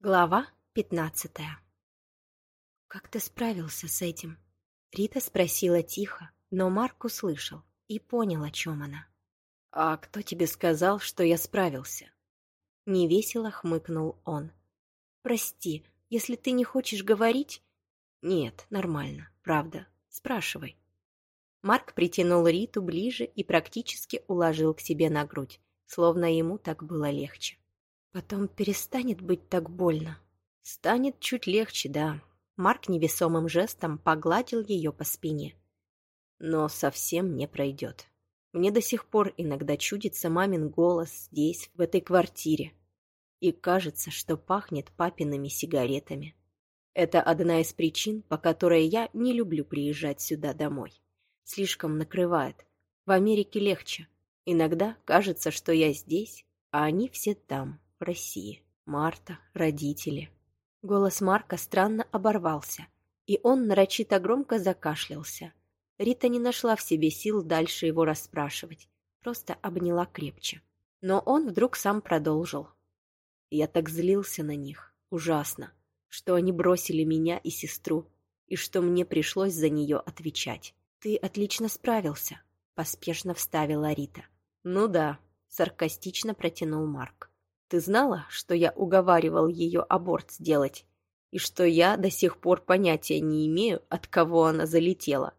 Глава пятнадцатая «Как ты справился с этим?» Рита спросила тихо, но Марк услышал и понял, о чем она. «А кто тебе сказал, что я справился?» Невесело хмыкнул он. «Прости, если ты не хочешь говорить...» «Нет, нормально, правда. Спрашивай». Марк притянул Риту ближе и практически уложил к себе на грудь, словно ему так было легче. Потом перестанет быть так больно. Станет чуть легче, да. Марк невесомым жестом погладил ее по спине. Но совсем не пройдет. Мне до сих пор иногда чудится мамин голос здесь, в этой квартире. И кажется, что пахнет папиными сигаретами. Это одна из причин, по которой я не люблю приезжать сюда домой. Слишком накрывает. В Америке легче. Иногда кажется, что я здесь, а они все там в России. Марта, родители. Голос Марка странно оборвался, и он нарочито громко закашлялся. Рита не нашла в себе сил дальше его расспрашивать, просто обняла крепче. Но он вдруг сам продолжил. Я так злился на них, ужасно, что они бросили меня и сестру, и что мне пришлось за нее отвечать. «Ты отлично справился», — поспешно вставила Рита. «Ну да», — саркастично протянул Марк. Ты знала, что я уговаривал ее аборт сделать? И что я до сих пор понятия не имею, от кого она залетела?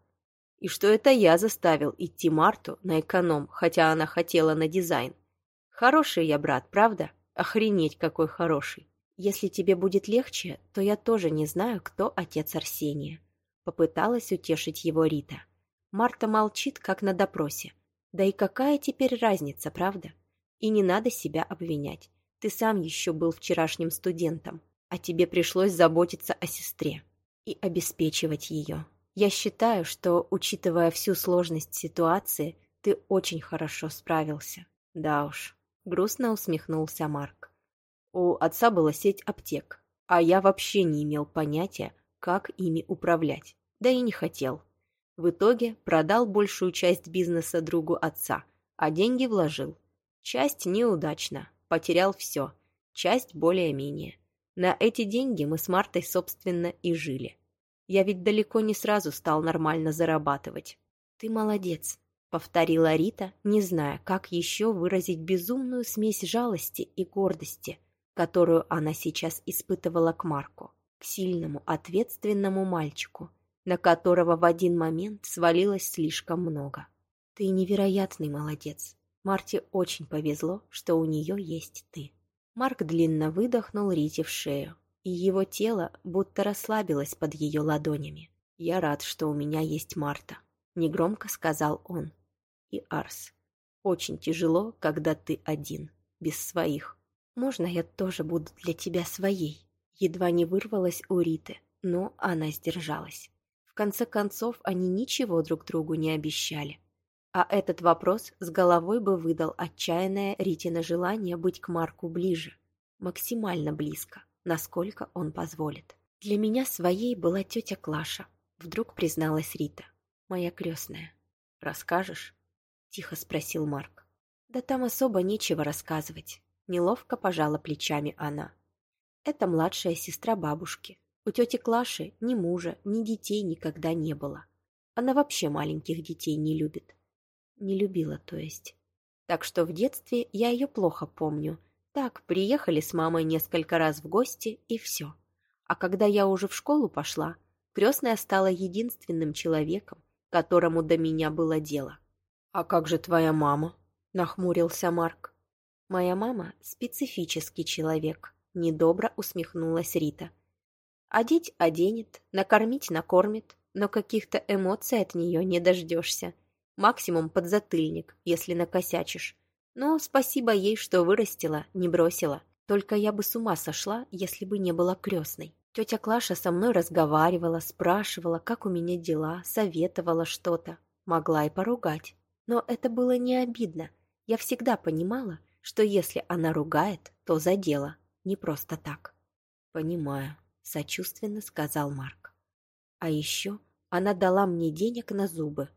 И что это я заставил идти Марту на эконом, хотя она хотела на дизайн? Хороший я брат, правда? Охренеть, какой хороший. Если тебе будет легче, то я тоже не знаю, кто отец Арсения. Попыталась утешить его Рита. Марта молчит, как на допросе. Да и какая теперь разница, правда? И не надо себя обвинять. Ты сам еще был вчерашним студентом, а тебе пришлось заботиться о сестре и обеспечивать ее. Я считаю, что, учитывая всю сложность ситуации, ты очень хорошо справился. Да уж, грустно усмехнулся Марк. У отца была сеть аптек, а я вообще не имел понятия, как ими управлять, да и не хотел. В итоге продал большую часть бизнеса другу отца, а деньги вложил. Часть неудачно, потерял все, часть более-менее. На эти деньги мы с Мартой, собственно, и жили. Я ведь далеко не сразу стал нормально зарабатывать. «Ты молодец», — повторила Рита, не зная, как еще выразить безумную смесь жалости и гордости, которую она сейчас испытывала к Марку, к сильному, ответственному мальчику, на которого в один момент свалилось слишком много. «Ты невероятный молодец. Марте очень повезло, что у нее есть ты. Марк длинно выдохнул Рите в шею, и его тело будто расслабилось под ее ладонями. «Я рад, что у меня есть Марта», — негромко сказал он. «И Арс. Очень тяжело, когда ты один, без своих. Можно я тоже буду для тебя своей?» Едва не вырвалась у Риты, но она сдержалась. В конце концов, они ничего друг другу не обещали. А этот вопрос с головой бы выдал отчаянное Ритина желание быть к Марку ближе, максимально близко, насколько он позволит. Для меня своей была тетя Клаша, вдруг призналась Рита, моя крестная. «Расскажешь?» — тихо спросил Марк. «Да там особо нечего рассказывать», — неловко пожала плечами она. «Это младшая сестра бабушки. У тети Клаши ни мужа, ни детей никогда не было. Она вообще маленьких детей не любит. Не любила, то есть. Так что в детстве я ее плохо помню. Так, приехали с мамой несколько раз в гости, и все. А когда я уже в школу пошла, крестная стала единственным человеком, которому до меня было дело. «А как же твоя мама?» — нахмурился Марк. «Моя мама — специфический человек», — недобро усмехнулась Рита. «Одеть — оденет, накормить — накормит, но каких-то эмоций от нее не дождешься. Максимум подзатыльник, если накосячишь. Но спасибо ей, что вырастила, не бросила. Только я бы с ума сошла, если бы не была крестной. Тетя Клаша со мной разговаривала, спрашивала, как у меня дела, советовала что-то. Могла и поругать. Но это было не обидно. Я всегда понимала, что если она ругает, то за дело, не просто так. «Понимаю», — сочувственно сказал Марк. «А еще она дала мне денег на зубы,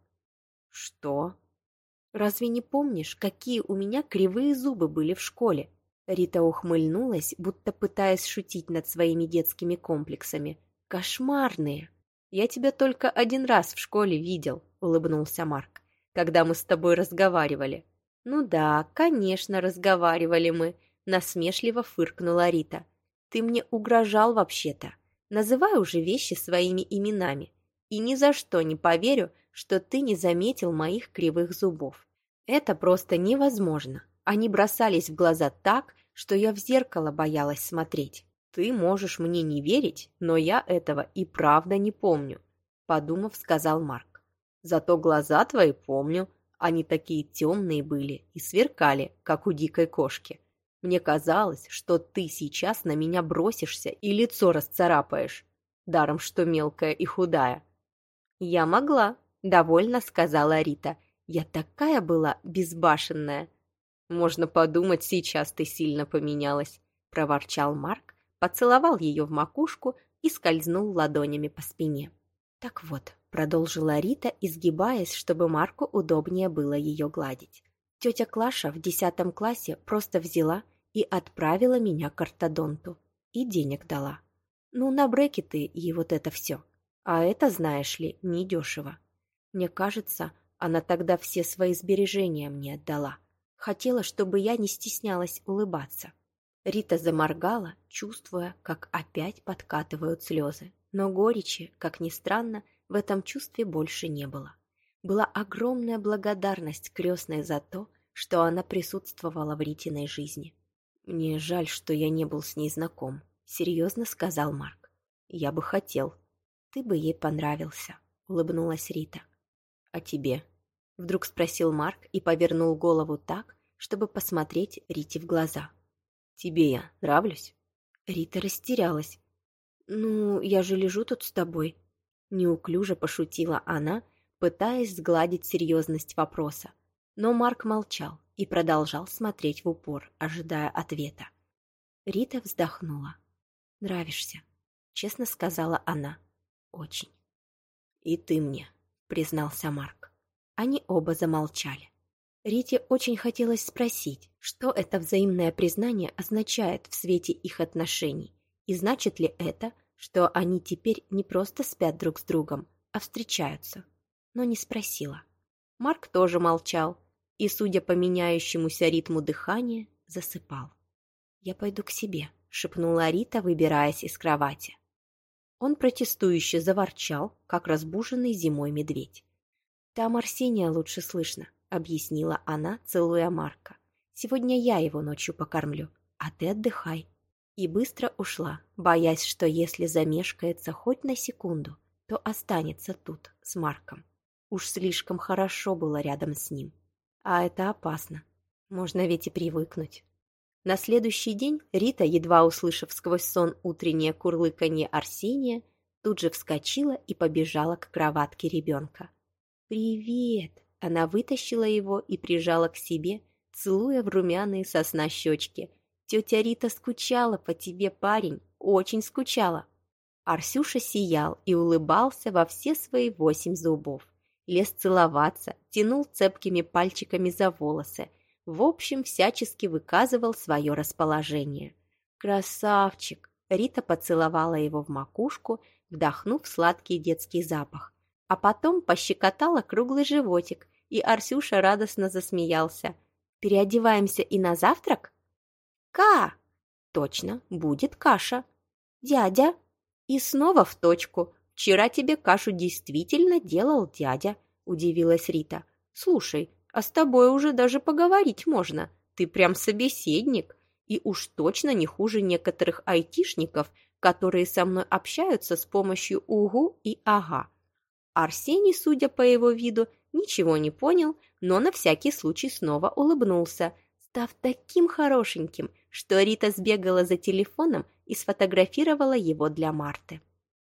«Что?» «Разве не помнишь, какие у меня кривые зубы были в школе?» Рита ухмыльнулась, будто пытаясь шутить над своими детскими комплексами. «Кошмарные!» «Я тебя только один раз в школе видел», — улыбнулся Марк, «когда мы с тобой разговаривали». «Ну да, конечно, разговаривали мы», — насмешливо фыркнула Рита. «Ты мне угрожал вообще-то. Называй уже вещи своими именами. И ни за что не поверю, что ты не заметил моих кривых зубов. Это просто невозможно. Они бросались в глаза так, что я в зеркало боялась смотреть. Ты можешь мне не верить, но я этого и правда не помню, подумав, сказал Марк. Зато глаза твои помню, они такие темные были и сверкали, как у дикой кошки. Мне казалось, что ты сейчас на меня бросишься и лицо расцарапаешь, даром что мелкая и худая. Я могла, довольно сказала Рита. Я такая была безбашенная. Можно подумать, сейчас ты сильно поменялась, проворчал Марк, поцеловал ее в макушку и скользнул ладонями по спине. Так вот, продолжила Рита, изгибаясь, чтобы Марку удобнее было ее гладить. Тетя Клаша в десятом классе просто взяла и отправила меня к ортодонту. И денег дала. Ну, на брекеты и вот это все. А это, знаешь ли, недешево. Мне кажется, она тогда все свои сбережения мне отдала. Хотела, чтобы я не стеснялась улыбаться. Рита заморгала, чувствуя, как опять подкатывают слезы. Но горечи, как ни странно, в этом чувстве больше не было. Была огромная благодарность крестной за то, что она присутствовала в Ритиной жизни. «Мне жаль, что я не был с ней знаком», — серьезно сказал Марк. «Я бы хотел». «Ты бы ей понравился», — улыбнулась Рита. «А тебе?» — вдруг спросил Марк и повернул голову так, чтобы посмотреть Рите в глаза. «Тебе я нравлюсь?» Рита растерялась. «Ну, я же лежу тут с тобой», — неуклюже пошутила она, пытаясь сгладить серьезность вопроса. Но Марк молчал и продолжал смотреть в упор, ожидая ответа. Рита вздохнула. «Нравишься», — честно сказала она. «Очень». «И ты мне», — признался Марк. Они оба замолчали. Рите очень хотелось спросить, что это взаимное признание означает в свете их отношений, и значит ли это, что они теперь не просто спят друг с другом, а встречаются. Но не спросила. Марк тоже молчал, и, судя по меняющемуся ритму дыхания, засыпал. «Я пойду к себе», — шепнула Рита, выбираясь из кровати. Он протестующе заворчал, как разбуженный зимой медведь. «Там Арсения лучше слышно», — объяснила она, целуя Марка. «Сегодня я его ночью покормлю, а ты отдыхай». И быстро ушла, боясь, что если замешкается хоть на секунду, то останется тут, с Марком. Уж слишком хорошо было рядом с ним. А это опасно. Можно ведь и привыкнуть. На следующий день Рита, едва услышав сквозь сон утреннее курлыканье Арсения, тут же вскочила и побежала к кроватке ребенка. «Привет!» Она вытащила его и прижала к себе, целуя в румяные сосна щечки. «Тетя Рита скучала по тебе, парень, очень скучала!» Арсюша сиял и улыбался во все свои восемь зубов лез целоваться, тянул цепкими пальчиками за волосы, в общем, всячески выказывал свое расположение. «Красавчик!» Рита поцеловала его в макушку, вдохнув сладкий детский запах, а потом пощекотала круглый животик, и Арсюша радостно засмеялся. «Переодеваемся и на завтрак?» «Ка!» «Точно, будет каша!» «Дядя!» И снова в точку. «Вчера тебе кашу действительно делал дядя», — удивилась Рита. «Слушай, а с тобой уже даже поговорить можно. Ты прям собеседник. И уж точно не хуже некоторых айтишников, которые со мной общаются с помощью «угу» и «ага». Арсений, судя по его виду, ничего не понял, но на всякий случай снова улыбнулся, став таким хорошеньким, что Рита сбегала за телефоном и сфотографировала его для Марты.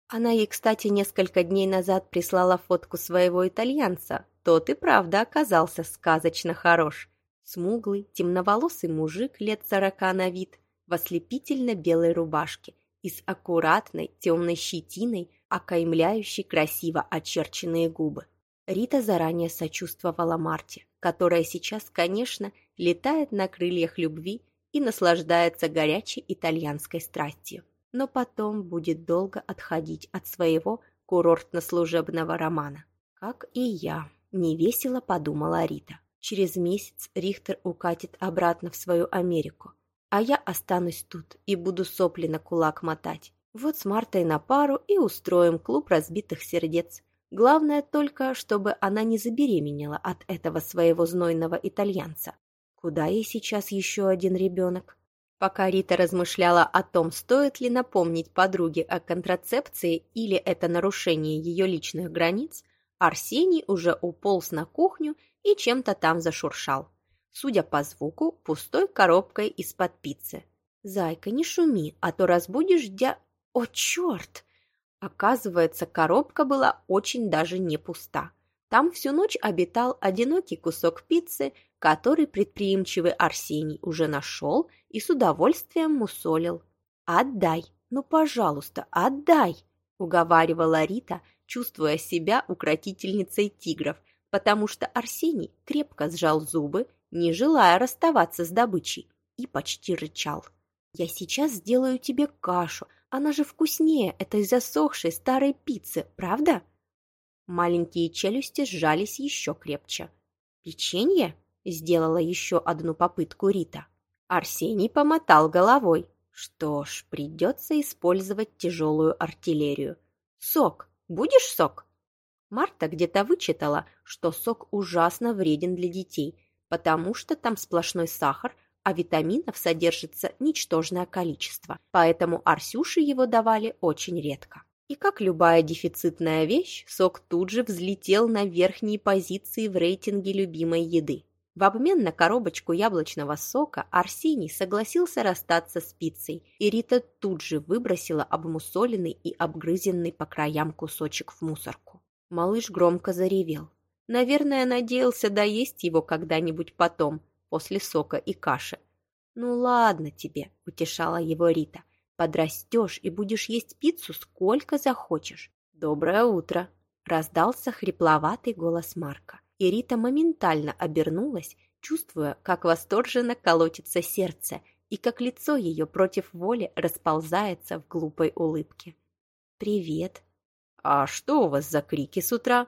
Она ей, кстати, несколько дней назад прислала фотку своего итальянца. Тот и правда оказался сказочно хорош. Смуглый, темноволосый мужик лет сорока на вид, в ослепительно белой рубашке и с аккуратной темной щетиной, окаймляющей красиво очерченные губы. Рита заранее сочувствовала Марте, которая сейчас, конечно, летает на крыльях любви и наслаждается горячей итальянской страстью. Но потом будет долго отходить от своего курортно-служебного романа. Как и я, невесело подумала Рита. Через месяц Рихтер укатит обратно в свою Америку, а я останусь тут и буду сопли на кулак мотать. Вот с Мартой на пару и устроим клуб разбитых сердец. Главное только, чтобы она не забеременела от этого своего знойного итальянца. Куда ей сейчас еще один ребенок? Пока Рита размышляла о том, стоит ли напомнить подруге о контрацепции или это нарушение ее личных границ, Арсений уже уполз на кухню и чем-то там зашуршал. Судя по звуку, пустой коробкой из-под пиццы. «Зайка, не шуми, а то разбудишь дя...» «О, черт!» Оказывается, коробка была очень даже не пуста. Там всю ночь обитал одинокий кусок пиццы, который предприимчивый Арсений уже нашел и с удовольствием мусолил. «Отдай! Ну, пожалуйста, отдай!» — уговаривала Рита, чувствуя себя укротительницей тигров, потому что Арсений крепко сжал зубы, не желая расставаться с добычей, и почти рычал. «Я сейчас сделаю тебе кашу, она же вкуснее этой засохшей старой пиццы, правда?» Маленькие челюсти сжались еще крепче. «Печенье?» — сделала еще одну попытку Рита. Арсений помотал головой. Что ж, придется использовать тяжелую артиллерию. «Сок! Будешь сок?» Марта где-то вычитала, что сок ужасно вреден для детей, потому что там сплошной сахар, а витаминов содержится ничтожное количество, поэтому Арсюше его давали очень редко. И как любая дефицитная вещь, сок тут же взлетел на верхние позиции в рейтинге любимой еды. В обмен на коробочку яблочного сока Арсений согласился расстаться с пиццей, и Рита тут же выбросила обмусоленный и обгрызенный по краям кусочек в мусорку. Малыш громко заревел. Наверное, надеялся доесть его когда-нибудь потом, после сока и каши. «Ну ладно тебе», — утешала его Рита. «Подрастешь и будешь есть пиццу сколько захочешь». «Доброе утро», — раздался хрипловатый голос Марка. И Рита моментально обернулась, чувствуя, как восторженно колотится сердце и как лицо ее против воли расползается в глупой улыбке. «Привет». «А что у вас за крики с утра?»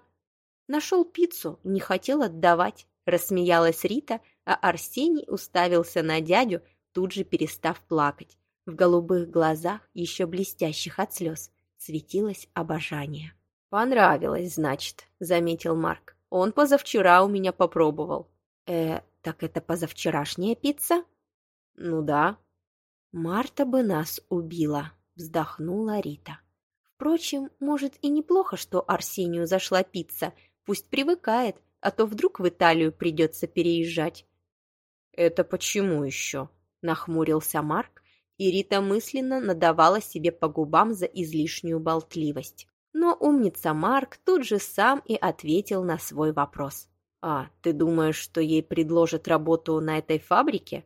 «Нашел пиццу, не хотел отдавать», — рассмеялась Рита, а Арсений уставился на дядю, тут же перестав плакать. В голубых глазах, еще блестящих от слез, светилось обожание. «Понравилось, значит», — заметил Марк. «Он позавчера у меня попробовал». «Э, так это позавчерашняя пицца?» «Ну да». «Марта бы нас убила», — вздохнула Рита. «Впрочем, может и неплохо, что Арсению зашла пицца. Пусть привыкает, а то вдруг в Италию придется переезжать. «Это почему еще?» – нахмурился Марк, и Рита мысленно надавала себе по губам за излишнюю болтливость. Но умница Марк тут же сам и ответил на свой вопрос. «А, ты думаешь, что ей предложат работу на этой фабрике?»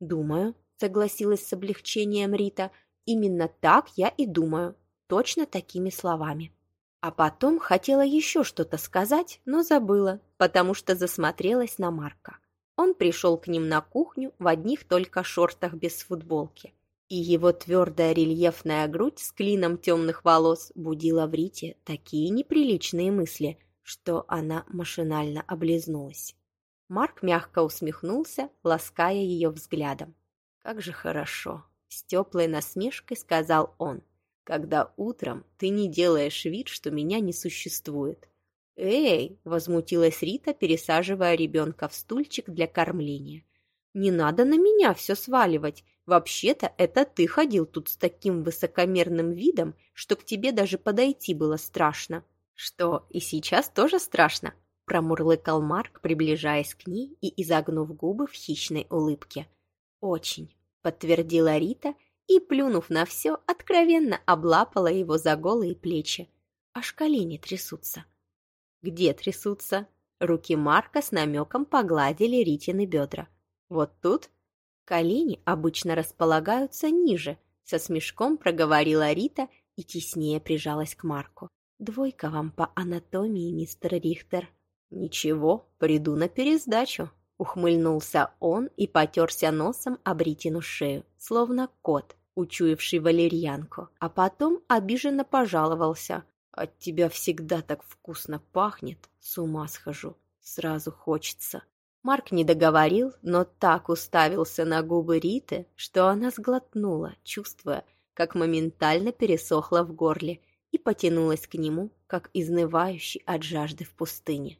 «Думаю», — согласилась с облегчением Рита. «Именно так я и думаю. Точно такими словами». А потом хотела еще что-то сказать, но забыла, потому что засмотрелась на Марка. Он пришел к ним на кухню в одних только шортах без футболки. И его твердая рельефная грудь с клином темных волос будила в Рите такие неприличные мысли, что она машинально облизнулась. Марк мягко усмехнулся, лаская ее взглядом. «Как же хорошо!» — с теплой насмешкой сказал он. «Когда утром ты не делаешь вид, что меня не существует. «Эй!» – возмутилась Рита, пересаживая ребенка в стульчик для кормления. «Не надо на меня все сваливать. Вообще-то это ты ходил тут с таким высокомерным видом, что к тебе даже подойти было страшно». «Что, и сейчас тоже страшно?» – промурлыкал Марк, приближаясь к ней и изогнув губы в хищной улыбке. «Очень», – подтвердила Рита и, плюнув на все, откровенно облапала его за голые плечи. Аж колени трясутся. Где трясутся? Руки Марка с намеком погладили Ритины бедра. Вот тут? Колени обычно располагаются ниже, со смешком проговорила Рита и теснее прижалась к Марку. Двойка вам по анатомии, мистер Рихтер. Ничего, приду на пересдачу, Ухмыльнулся он и потерся носом об Ритину шею, словно кот, учуявший валерьянку, а потом обиженно пожаловался. «От тебя всегда так вкусно пахнет, с ума схожу, сразу хочется». Марк не договорил, но так уставился на губы Риты, что она сглотнула, чувствуя, как моментально пересохла в горле и потянулась к нему, как изнывающий от жажды в пустыне.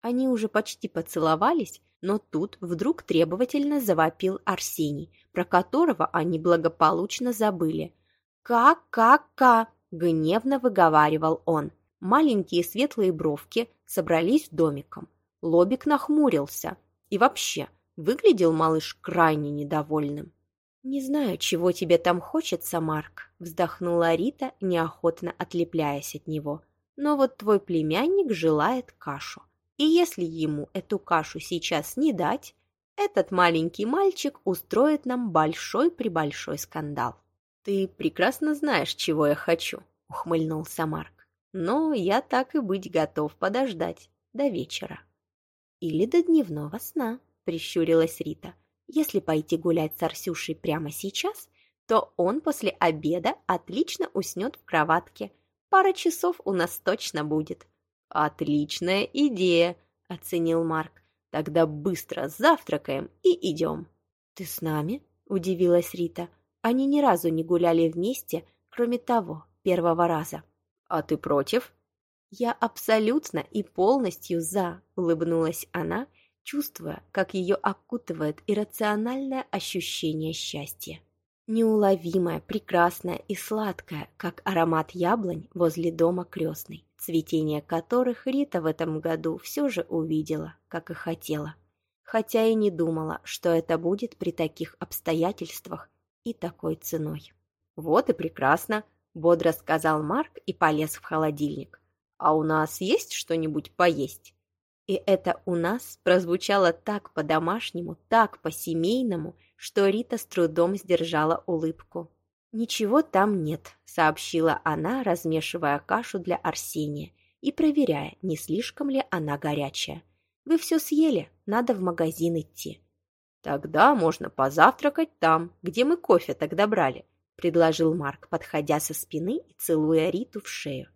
Они уже почти поцеловались, но тут вдруг требовательно завопил Арсений, про которого они благополучно забыли. «Ка-ка-ка!» — гневно выговаривал он. Маленькие светлые бровки собрались домиком. Лобик нахмурился. И вообще, выглядел малыш крайне недовольным. «Не знаю, чего тебе там хочется, Марк», — вздохнула Рита, неохотно отлепляясь от него. «Но вот твой племянник желает кашу. И если ему эту кашу сейчас не дать, этот маленький мальчик устроит нам большой-пребольшой скандал». «Ты прекрасно знаешь, чего я хочу», — ухмыльнулся Марк. «Но я так и быть готов подождать до вечера». «Или до дневного сна», — прищурилась Рита. Если пойти гулять с Арсюшей прямо сейчас, то он после обеда отлично уснет в кроватке. Пара часов у нас точно будет. «Отличная идея», — оценил Марк. «Тогда быстро завтракаем и идем». «Ты с нами?» — удивилась Рита. Они ни разу не гуляли вместе, кроме того, первого раза. «А ты против?» «Я абсолютно и полностью за», — улыбнулась она, — чувствуя, как ее окутывает иррациональное ощущение счастья. Неуловимое, прекрасное и сладкое, как аромат яблонь возле дома крестной, цветение которых Рита в этом году все же увидела, как и хотела. Хотя и не думала, что это будет при таких обстоятельствах и такой ценой. «Вот и прекрасно», — бодро сказал Марк и полез в холодильник. «А у нас есть что-нибудь поесть?» И это у нас прозвучало так по-домашнему, так по-семейному, что Рита с трудом сдержала улыбку. «Ничего там нет», — сообщила она, размешивая кашу для Арсения и проверяя, не слишком ли она горячая. «Вы все съели, надо в магазин идти». «Тогда можно позавтракать там, где мы кофе тогда брали», — предложил Марк, подходя со спины и целуя Риту в шею.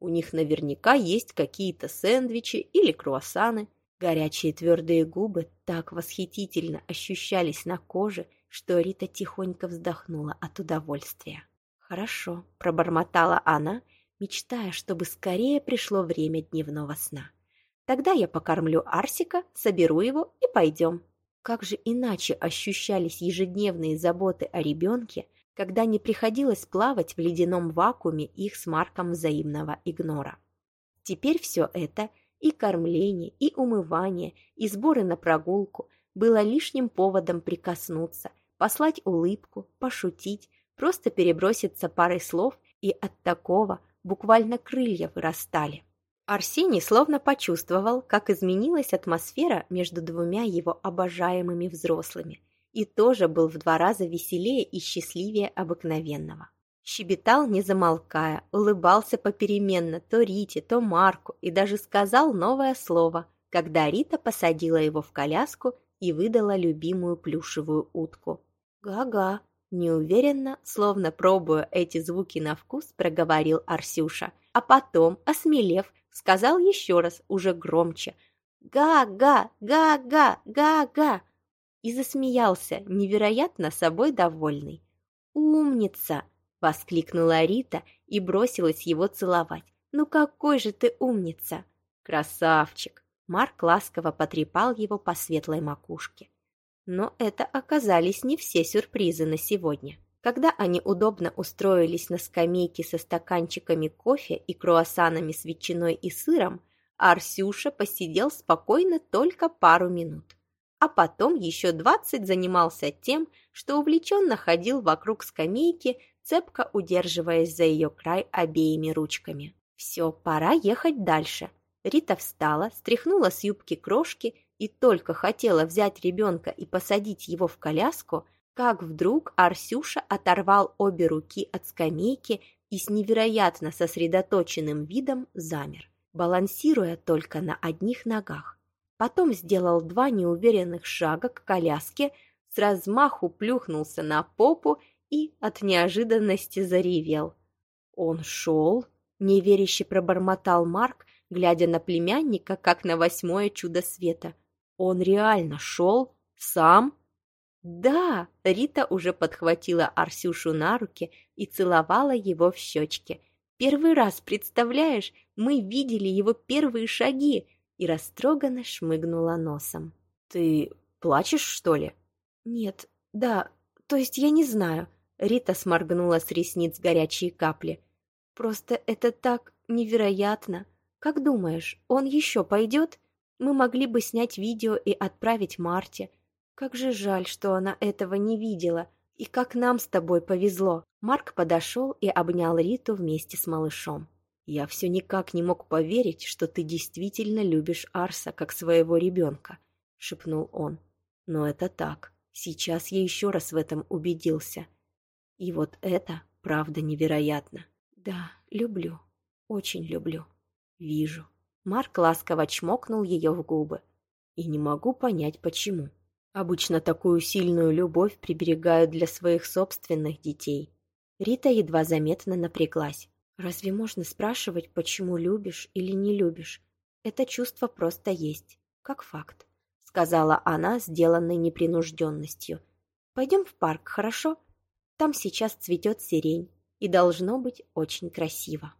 У них наверняка есть какие-то сэндвичи или круассаны. Горячие твердые губы так восхитительно ощущались на коже, что Рита тихонько вздохнула от удовольствия. «Хорошо», — пробормотала она, мечтая, чтобы скорее пришло время дневного сна. «Тогда я покормлю Арсика, соберу его и пойдем». Как же иначе ощущались ежедневные заботы о ребенке, когда не приходилось плавать в ледяном вакууме их с Марком взаимного игнора. Теперь все это, и кормление, и умывание, и сборы на прогулку, было лишним поводом прикоснуться, послать улыбку, пошутить, просто переброситься парой слов, и от такого буквально крылья вырастали. Арсений словно почувствовал, как изменилась атмосфера между двумя его обожаемыми взрослыми, и тоже был в два раза веселее и счастливее обыкновенного. Щебетал, не замолкая, улыбался попеременно то Рите, то Марку и даже сказал новое слово, когда Рита посадила его в коляску и выдала любимую плюшевую утку. «Га-га», неуверенно, словно пробуя эти звуки на вкус, проговорил Арсюша, а потом, осмелев, сказал еще раз, уже громче «Га-га, га-га, га-га» и засмеялся, невероятно собой довольный. «Умница!» — воскликнула Рита и бросилась его целовать. «Ну какой же ты умница!» «Красавчик!» Марк ласково потрепал его по светлой макушке. Но это оказались не все сюрпризы на сегодня. Когда они удобно устроились на скамейке со стаканчиками кофе и круассанами с ветчиной и сыром, Арсюша посидел спокойно только пару минут а потом еще двадцать занимался тем, что увлеченно ходил вокруг скамейки, цепко удерживаясь за ее край обеими ручками. «Все, пора ехать дальше». Рита встала, стряхнула с юбки крошки и только хотела взять ребенка и посадить его в коляску, как вдруг Арсюша оторвал обе руки от скамейки и с невероятно сосредоточенным видом замер, балансируя только на одних ногах. Потом сделал два неуверенных шага к коляске, с размаху плюхнулся на попу и от неожиданности заревел. Он шел, неверяще пробормотал Марк, глядя на племянника, как на восьмое чудо света. Он реально шел? Сам? Да, Рита уже подхватила Арсюшу на руки и целовала его в щечки. Первый раз, представляешь, мы видели его первые шаги, и растроганно шмыгнула носом. Ты плачешь, что ли? Нет, да, то есть я не знаю. Рита сморгнула с ресниц горячие капли. Просто это так невероятно. Как думаешь, он еще пойдет? Мы могли бы снять видео и отправить Марте. Как же жаль, что она этого не видела. И как нам с тобой повезло. Марк подошел и обнял Риту вместе с малышом. Я все никак не мог поверить, что ты действительно любишь Арса как своего ребенка, шепнул он. Но это так. Сейчас я еще раз в этом убедился. И вот это правда невероятно. Да, люблю. Очень люблю. Вижу. Марк ласково чмокнул ее в губы. И не могу понять, почему. Обычно такую сильную любовь приберегают для своих собственных детей. Рита едва заметно напряглась. Разве можно спрашивать, почему любишь или не любишь? Это чувство просто есть, как факт, сказала она, сделанной непринужденностью. Пойдем в парк, хорошо? Там сейчас цветет сирень, и должно быть очень красиво.